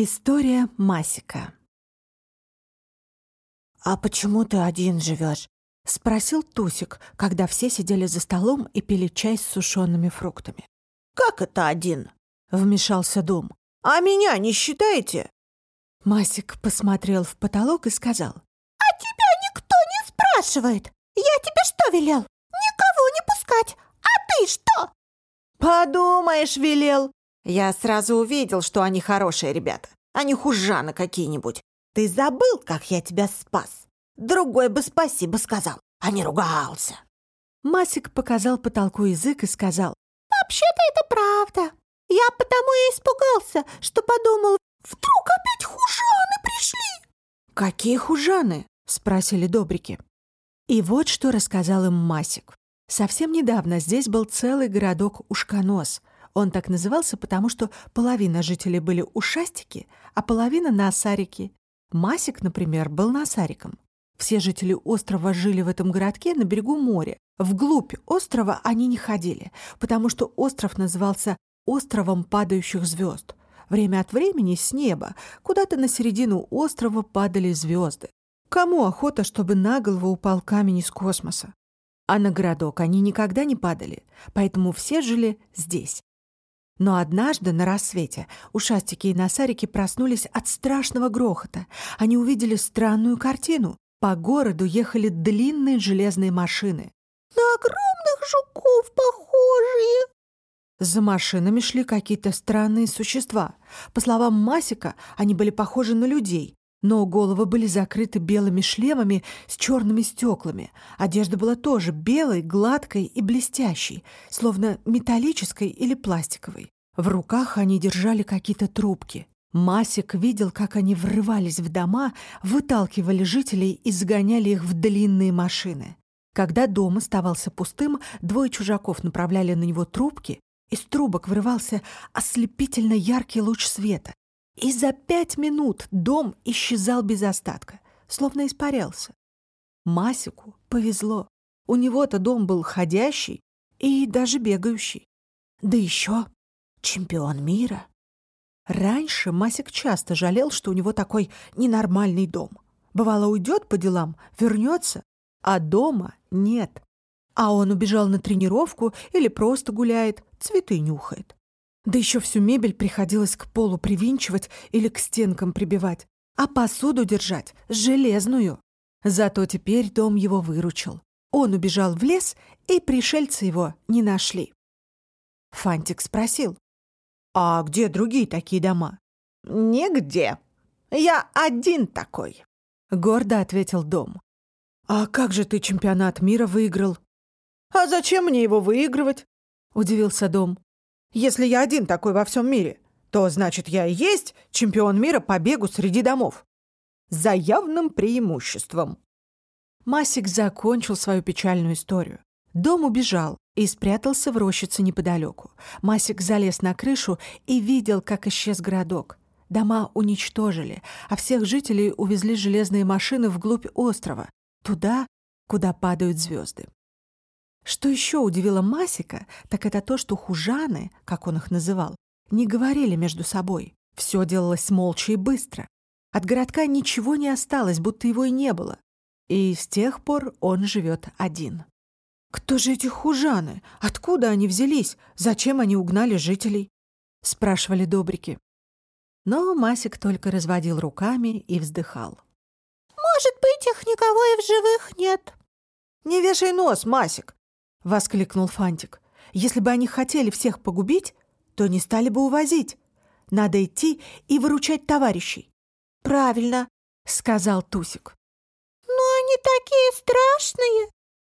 История Масика «А почему ты один живешь?» — спросил Тусик, когда все сидели за столом и пили чай с сушеными фруктами. «Как это один?» — вмешался Дом. «А меня не считаете?» Масик посмотрел в потолок и сказал. «А тебя никто не спрашивает! Я тебе что велел? Никого не пускать! А ты что?» «Подумаешь, велел! Я сразу увидел, что они хорошие ребята, а не хужаны какие-нибудь. Ты забыл, как я тебя спас? Другой бы спасибо сказал, а не ругался. Масик показал потолку язык и сказал. «Вообще-то это правда. Я потому и испугался, что подумал, вдруг опять хужаны пришли». «Какие хужаны?» — спросили добрики. И вот что рассказал им Масик. Совсем недавно здесь был целый городок Ушконос, он так назывался, потому что половина жителей были ушастики, а половина — насарики. Масик, например, был насариком. Все жители острова жили в этом городке на берегу моря. Вглубь острова они не ходили, потому что остров назывался «островом падающих звезд». Время от времени с неба куда-то на середину острова падали звезды. Кому охота, чтобы на голову упал камень из космоса? А на городок они никогда не падали, поэтому все жили здесь. Но однажды на рассвете ушастики и носарики проснулись от страшного грохота. Они увидели странную картину. По городу ехали длинные железные машины. «На огромных жуков похожие!» За машинами шли какие-то странные существа. По словам Масика, они были похожи на людей, но головы были закрыты белыми шлемами с черными стеклами. Одежда была тоже белой, гладкой и блестящей, словно металлической или пластиковой. В руках они держали какие-то трубки. Масик видел, как они врывались в дома, выталкивали жителей и загоняли их в длинные машины. Когда дом оставался пустым, двое чужаков направляли на него трубки, из трубок вырывался ослепительно яркий луч света, и за пять минут дом исчезал без остатка, словно испарялся. Масику повезло. У него-то дом был ходящий и даже бегающий. Да еще чемпион мира. Раньше Масик часто жалел, что у него такой ненормальный дом. Бывало, уйдет по делам, вернется, а дома нет. А он убежал на тренировку или просто гуляет, цветы нюхает. Да еще всю мебель приходилось к полу привинчивать или к стенкам прибивать, а посуду держать железную. Зато теперь дом его выручил. Он убежал в лес, и пришельцы его не нашли. Фантик спросил, «А где другие такие дома?» «Нигде. Я один такой», — гордо ответил дом. «А как же ты чемпионат мира выиграл?» «А зачем мне его выигрывать?» — удивился дом. Если я один такой во всем мире, то значит я и есть чемпион мира по бегу среди домов. За явным преимуществом. Масик закончил свою печальную историю. Дом убежал и спрятался в рощице неподалеку. Масик залез на крышу и видел, как исчез городок. Дома уничтожили, а всех жителей увезли железные машины вглубь острова, туда, куда падают звезды. Что еще удивило Масика, так это то, что хужаны, как он их называл, не говорили между собой. Все делалось молча и быстро. От городка ничего не осталось, будто его и не было. И с тех пор он живет один. «Кто же эти хужаны? Откуда они взялись? Зачем они угнали жителей?» — спрашивали добрики. Но Масик только разводил руками и вздыхал. «Может быть, их никого и в живых нет». «Не вешай нос, Масик. — воскликнул Фантик. «Если бы они хотели всех погубить, то не стали бы увозить. Надо идти и выручать товарищей». «Правильно», — сказал Тусик. «Но они такие страшные,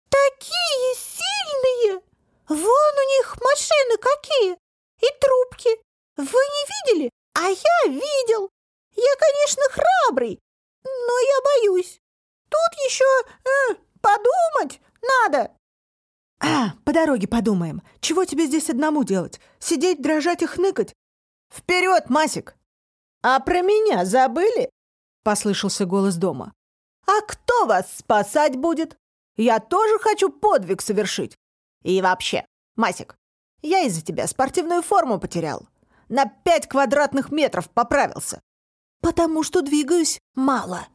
такие сильные. Вон у них машины какие и трубки. Вы не видели? А я видел. Я, конечно, храбрый, но я боюсь. Тут еще э, подумать надо». «А, по дороге подумаем. Чего тебе здесь одному делать? Сидеть, дрожать и хныкать?» «Вперед, Масик!» «А про меня забыли?» — послышался голос дома. «А кто вас спасать будет? Я тоже хочу подвиг совершить. И вообще, Масик, я из-за тебя спортивную форму потерял. На пять квадратных метров поправился. потому что двигаюсь мало.